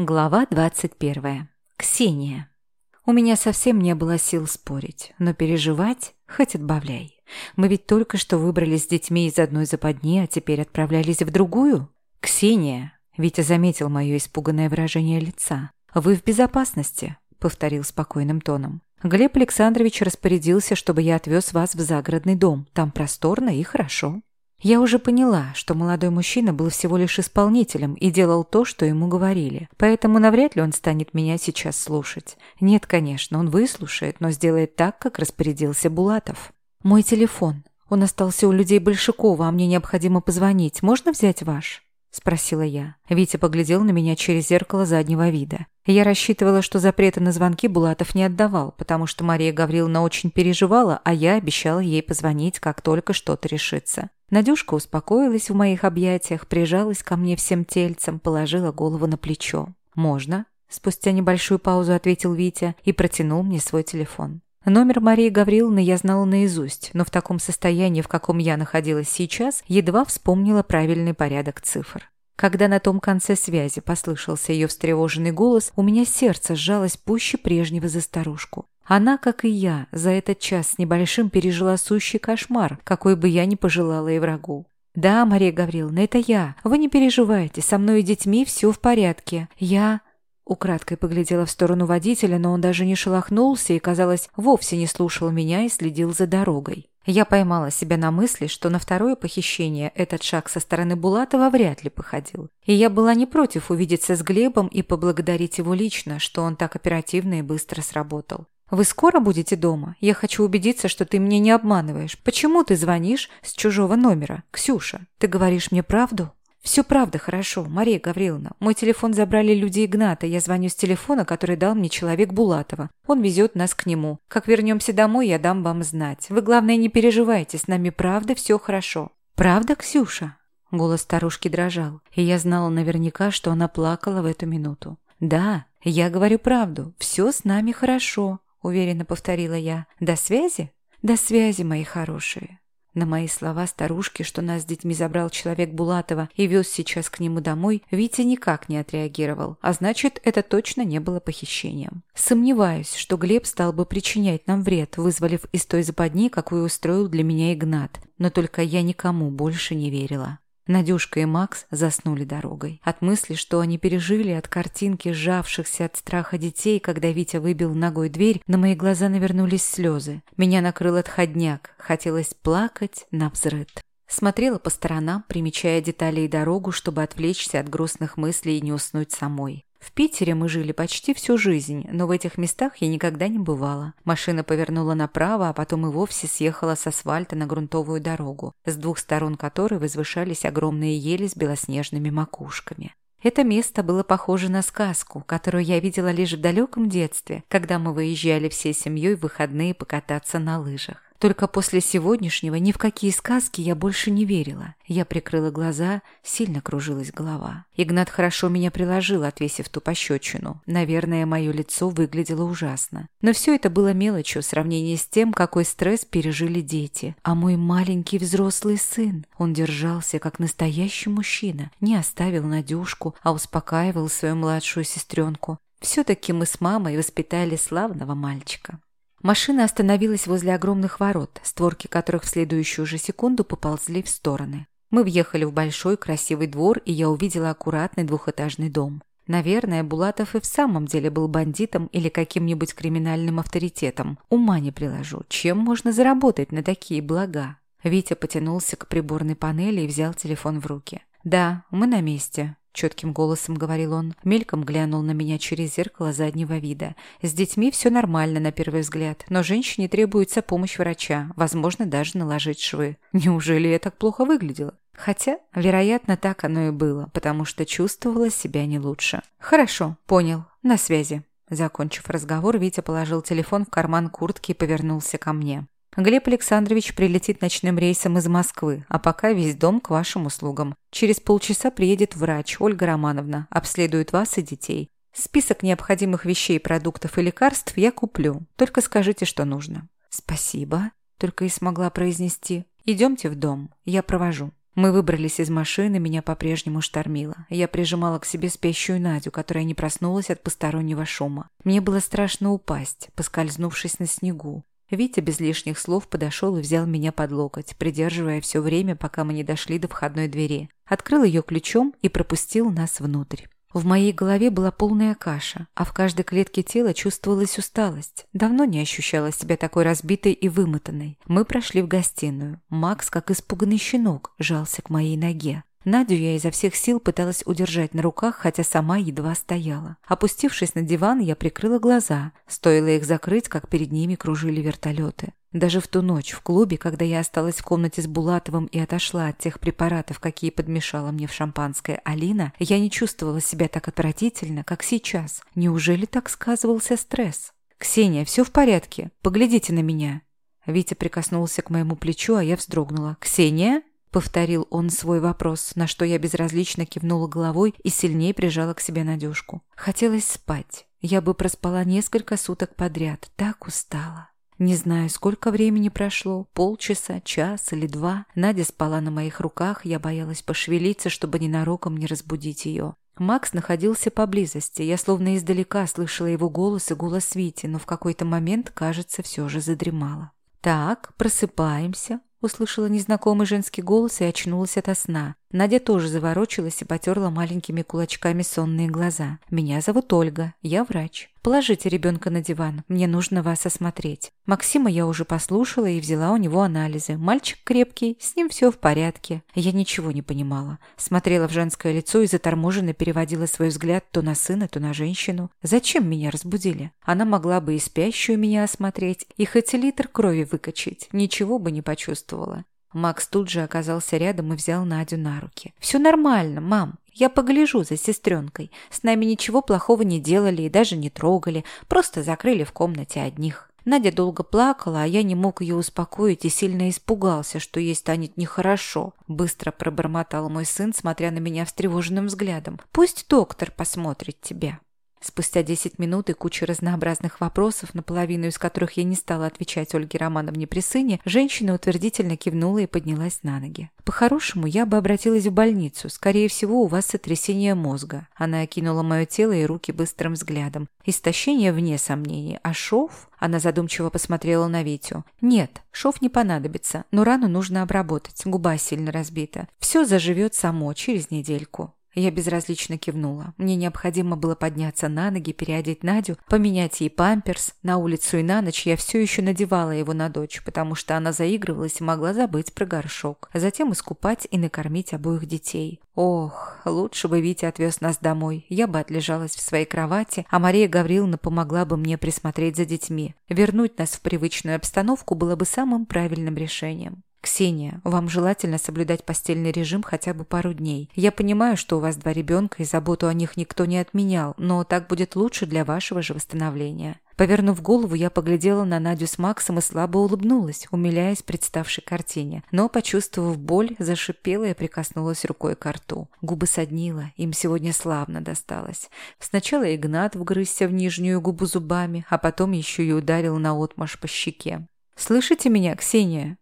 Глава 21. Ксения. У меня совсем не было сил спорить, но переживать хоть отбавляй. Мы ведь только что выбрались с детьми из одной западни, а теперь отправлялись в другую. Ксения. Витя заметил мое испуганное выражение лица. «Вы в безопасности», — повторил спокойным тоном. «Глеб Александрович распорядился, чтобы я отвез вас в загородный дом. Там просторно и хорошо». Я уже поняла, что молодой мужчина был всего лишь исполнителем и делал то, что ему говорили. Поэтому навряд ли он станет меня сейчас слушать. Нет, конечно, он выслушает, но сделает так, как распорядился Булатов. Мой телефон. Он остался у людей Большакова, а мне необходимо позвонить. Можно взять ваш? – спросила я. Витя поглядел на меня через зеркало заднего вида. Я рассчитывала, что запрета на звонки Булатов не отдавал, потому что Мария Гавриловна очень переживала, а я обещала ей позвонить, как только что-то решится. Надюшка успокоилась в моих объятиях, прижалась ко мне всем тельцем, положила голову на плечо. «Можно?» – спустя небольшую паузу ответил Витя и протянул мне свой телефон. Номер Марии Гавриловны я знала наизусть, но в таком состоянии, в каком я находилась сейчас, едва вспомнила правильный порядок цифр. Когда на том конце связи послышался ее встревоженный голос, у меня сердце сжалось пуще прежнего за старушку. Она, как и я, за этот час с небольшим пережила сущий кошмар, какой бы я ни пожелала и врагу. «Да, Мария Гавриловна, это я. Вы не переживайте, со мной и детьми все в порядке. Я...» Украдкой поглядела в сторону водителя, но он даже не шелохнулся и, казалось, вовсе не слушал меня и следил за дорогой. Я поймала себя на мысли, что на второе похищение этот шаг со стороны Булатова вряд ли походил. И я была не против увидеться с Глебом и поблагодарить его лично, что он так оперативно и быстро сработал. «Вы скоро будете дома? Я хочу убедиться, что ты мне не обманываешь. Почему ты звонишь с чужого номера? Ксюша, ты говоришь мне правду?» «Все правда хорошо, Мария Гавриловна. Мой телефон забрали люди Игната. Я звоню с телефона, который дал мне человек Булатова. Он везет нас к нему. Как вернемся домой, я дам вам знать. Вы, главное, не переживайте. С нами правда все хорошо». «Правда, Ксюша?» Голос старушки дрожал, и я знала наверняка, что она плакала в эту минуту. «Да, я говорю правду. Все с нами хорошо», — уверенно повторила я. «До связи?» «До связи, мои хорошие». На мои слова старушки, что нас с детьми забрал человек Булатова и вез сейчас к нему домой, Витя никак не отреагировал, а значит, это точно не было похищением. Сомневаюсь, что Глеб стал бы причинять нам вред, вызволив из той западни, какую устроил для меня Игнат, но только я никому больше не верила. Надюшка и Макс заснули дорогой. От мысли, что они пережили, от картинки сжавшихся от страха детей, когда Витя выбил ногой дверь, на мои глаза навернулись слезы. Меня накрыл отходняк. Хотелось плакать на взрыд. Смотрела по сторонам, примечая детали и дорогу, чтобы отвлечься от грустных мыслей и не уснуть самой. В Питере мы жили почти всю жизнь, но в этих местах я никогда не бывала. Машина повернула направо, а потом и вовсе съехала с асфальта на грунтовую дорогу, с двух сторон которой возвышались огромные ели с белоснежными макушками. Это место было похоже на сказку, которую я видела лишь в далеком детстве, когда мы выезжали всей семьей в выходные покататься на лыжах. Только после сегодняшнего ни в какие сказки я больше не верила. Я прикрыла глаза, сильно кружилась голова. Игнат хорошо меня приложил, отвесив ту пощечину. Наверное, мое лицо выглядело ужасно. Но все это было мелочью в сравнении с тем, какой стресс пережили дети. А мой маленький взрослый сын, он держался как настоящий мужчина, не оставил Надюшку, а успокаивал свою младшую сестренку. Все-таки мы с мамой воспитали славного мальчика. Машина остановилась возле огромных ворот, створки которых в следующую же секунду поползли в стороны. Мы въехали в большой красивый двор, и я увидела аккуратный двухэтажный дом. Наверное, Булатов и в самом деле был бандитом или каким-нибудь криминальным авторитетом. Ума не приложу, чем можно заработать на такие блага? Витя потянулся к приборной панели и взял телефон в руки. «Да, мы на месте», четким голосом говорил он. Мельком глянул на меня через зеркало заднего вида. С детьми все нормально на первый взгляд, но женщине требуется помощь врача, возможно, даже наложить швы. Неужели я так плохо выглядела? Хотя, вероятно, так оно и было, потому что чувствовала себя не лучше. «Хорошо, понял. На связи». Закончив разговор, Витя положил телефон в карман куртки и повернулся ко мне. Глеб Александрович прилетит ночным рейсом из Москвы, а пока весь дом к вашим услугам. Через полчаса приедет врач Ольга Романовна, обследует вас и детей. Список необходимых вещей, продуктов и лекарств я куплю. Только скажите, что нужно». «Спасибо», – только и смогла произнести. «Идемте в дом, я провожу». Мы выбрались из машины, меня по-прежнему штормило. Я прижимала к себе спящую Надю, которая не проснулась от постороннего шума. Мне было страшно упасть, поскользнувшись на снегу. Витя без лишних слов подошел и взял меня под локоть, придерживая все время, пока мы не дошли до входной двери. Открыл ее ключом и пропустил нас внутрь. В моей голове была полная каша, а в каждой клетке тела чувствовалась усталость. Давно не ощущала себя такой разбитой и вымотанной. Мы прошли в гостиную. Макс, как испуганный щенок, жался к моей ноге. Надю я изо всех сил пыталась удержать на руках, хотя сама едва стояла. Опустившись на диван, я прикрыла глаза. Стоило их закрыть, как перед ними кружили вертолеты. Даже в ту ночь в клубе, когда я осталась в комнате с Булатовым и отошла от тех препаратов, какие подмешала мне в шампанское Алина, я не чувствовала себя так отвратительно, как сейчас. Неужели так сказывался стресс? «Ксения, все в порядке? Поглядите на меня». Витя прикоснулся к моему плечу, а я вздрогнула. «Ксения?» — повторил он свой вопрос, на что я безразлично кивнула головой и сильнее прижала к себе Надюшку. Хотелось спать. Я бы проспала несколько суток подряд. Так устала. Не знаю, сколько времени прошло, полчаса, час или два. Надя спала на моих руках, я боялась пошевелиться, чтобы ненароком не разбудить ее. Макс находился поблизости, я словно издалека слышала его голос и голос Вити, но в какой-то момент, кажется, все же задремала. «Так, просыпаемся», Услышала незнакомый женский голос и очнулась ото сна. Надя тоже заворочилась и потерла маленькими кулачками сонные глаза. «Меня зовут Ольга. Я врач. Положите ребенка на диван. Мне нужно вас осмотреть». Максима я уже послушала и взяла у него анализы. Мальчик крепкий, с ним все в порядке. Я ничего не понимала. Смотрела в женское лицо и заторможенно переводила свой взгляд то на сына, то на женщину. Зачем меня разбудили? Она могла бы и спящую меня осмотреть, и хоть литр крови выкачать. Ничего бы не почувствовала. Макс тут же оказался рядом и взял Надю на руки. «Все нормально, мам. Я погляжу за сестренкой. С нами ничего плохого не делали и даже не трогали. Просто закрыли в комнате одних». Надя долго плакала, а я не мог ее успокоить и сильно испугался, что ей станет нехорошо. Быстро пробормотал мой сын, смотря на меня встревоженным взглядом. «Пусть доктор посмотрит тебя». Спустя 10 минут и куча разнообразных вопросов, наполовину из которых я не стала отвечать Ольге Романовне при сыне, женщина утвердительно кивнула и поднялась на ноги. «По-хорошему, я бы обратилась в больницу. Скорее всего, у вас сотрясение мозга». Она окинула мое тело и руки быстрым взглядом. «Истощение вне сомнений. А шов?» Она задумчиво посмотрела на Витю. «Нет, шов не понадобится, но рану нужно обработать. Губа сильно разбита. Все заживет само через недельку». Я безразлично кивнула. Мне необходимо было подняться на ноги, переодеть Надю, поменять ей памперс. На улицу и на ночь я все еще надевала его на дочь, потому что она заигрывалась и могла забыть про горшок. А затем искупать и накормить обоих детей. Ох, лучше бы Витя отвез нас домой. Я бы отлежалась в своей кровати, а Мария Гавриловна помогла бы мне присмотреть за детьми. Вернуть нас в привычную обстановку было бы самым правильным решением. «Ксения, вам желательно соблюдать постельный режим хотя бы пару дней. Я понимаю, что у вас два ребенка и заботу о них никто не отменял, но так будет лучше для вашего же восстановления». Повернув голову, я поглядела на Надю с Максом и слабо улыбнулась, умиляясь представшей картине. Но, почувствовав боль, зашипела и прикоснулась рукой к рту. Губы соднила, им сегодня славно досталось. Сначала Игнат вгрызся в нижнюю губу зубами, а потом еще и ударил наотмашь по щеке. «Слышите меня, Ксения?»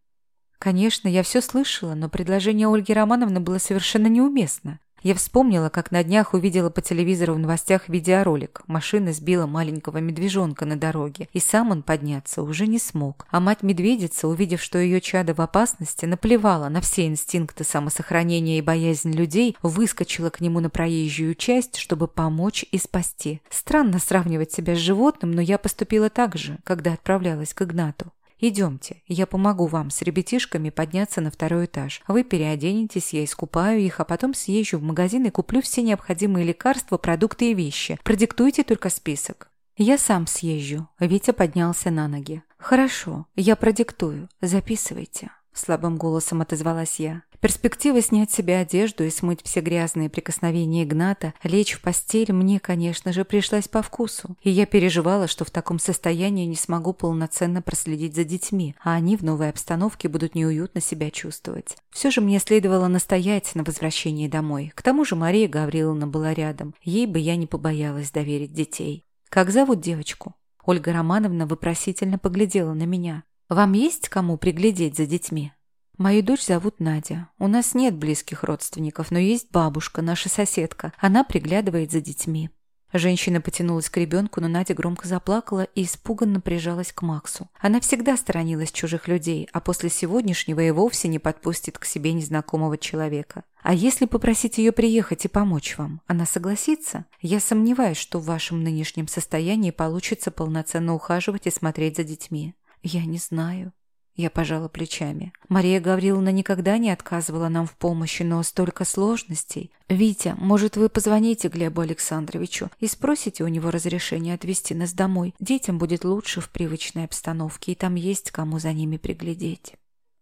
Конечно, я все слышала, но предложение Ольги Романовны было совершенно неуместно. Я вспомнила, как на днях увидела по телевизору в новостях видеоролик. Машина сбила маленького медвежонка на дороге, и сам он подняться уже не смог. А мать-медведица, увидев, что ее чадо в опасности, наплевала на все инстинкты самосохранения и боязнь людей, выскочила к нему на проезжую часть, чтобы помочь и спасти. Странно сравнивать себя с животным, но я поступила так же, когда отправлялась к Игнату. «Идемте, я помогу вам с ребятишками подняться на второй этаж. Вы переоденетесь, я искупаю их, а потом съезжу в магазин и куплю все необходимые лекарства, продукты и вещи. Продиктуйте только список». «Я сам съезжу». Витя поднялся на ноги. «Хорошо, я продиктую. Записывайте». Слабым голосом отозвалась я. Перспектива снять себе одежду и смыть все грязные прикосновения Игната, лечь в постель мне, конечно же, пришлась по вкусу. И я переживала, что в таком состоянии не смогу полноценно проследить за детьми, а они в новой обстановке будут неуютно себя чувствовать. Все же мне следовало настоять на возвращении домой. К тому же Мария Гавриловна была рядом. Ей бы я не побоялась доверить детей. «Как зовут девочку?» Ольга Романовна вопросительно поглядела на меня. «Вам есть кому приглядеть за детьми?» Мою дочь зовут Надя. У нас нет близких родственников, но есть бабушка, наша соседка. Она приглядывает за детьми. Женщина потянулась к ребенку, но Надя громко заплакала и испуганно прижалась к Максу. Она всегда сторонилась чужих людей, а после сегодняшнего и вовсе не подпустит к себе незнакомого человека. А если попросить ее приехать и помочь вам, она согласится? Я сомневаюсь, что в вашем нынешнем состоянии получится полноценно ухаживать и смотреть за детьми. Я не знаю. Я пожала плечами. Мария Гавриловна никогда не отказывала нам в помощи, но столько сложностей. «Витя, может, вы позвоните Глебу Александровичу и спросите у него разрешения отвезти нас домой? Детям будет лучше в привычной обстановке, и там есть кому за ними приглядеть».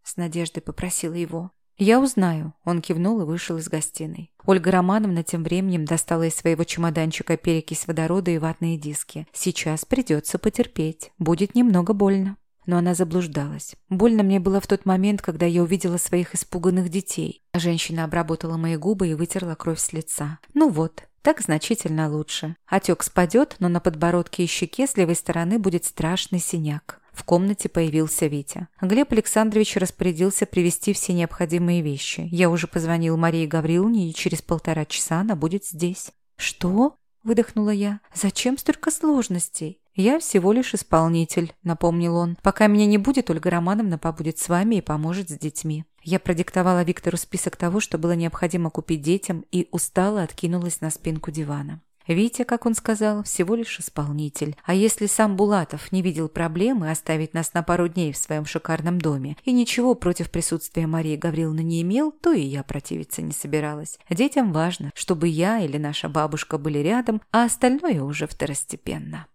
С надеждой попросила его. «Я узнаю», – он кивнул и вышел из гостиной. Ольга Романовна тем временем достала из своего чемоданчика перекись водорода и ватные диски. «Сейчас придется потерпеть. Будет немного больно». Но она заблуждалась. Больно мне было в тот момент, когда я увидела своих испуганных детей. Женщина обработала мои губы и вытерла кровь с лица. Ну вот, так значительно лучше. Отек спадет, но на подбородке и щеке с левой стороны будет страшный синяк. В комнате появился Витя. Глеб Александрович распорядился привезти все необходимые вещи. Я уже позвонил Марии Гавриловне, и через полтора часа она будет здесь. «Что?» – выдохнула я. «Зачем столько сложностей?» «Я всего лишь исполнитель», — напомнил он. «Пока меня не будет, Ольга Романовна побудет с вами и поможет с детьми». Я продиктовала Виктору список того, что было необходимо купить детям, и устало откинулась на спинку дивана. Витя, как он сказал, всего лишь исполнитель. А если сам Булатов не видел проблемы оставить нас на пару дней в своем шикарном доме и ничего против присутствия Марии Гавриловны не имел, то и я противиться не собиралась. Детям важно, чтобы я или наша бабушка были рядом, а остальное уже второстепенно.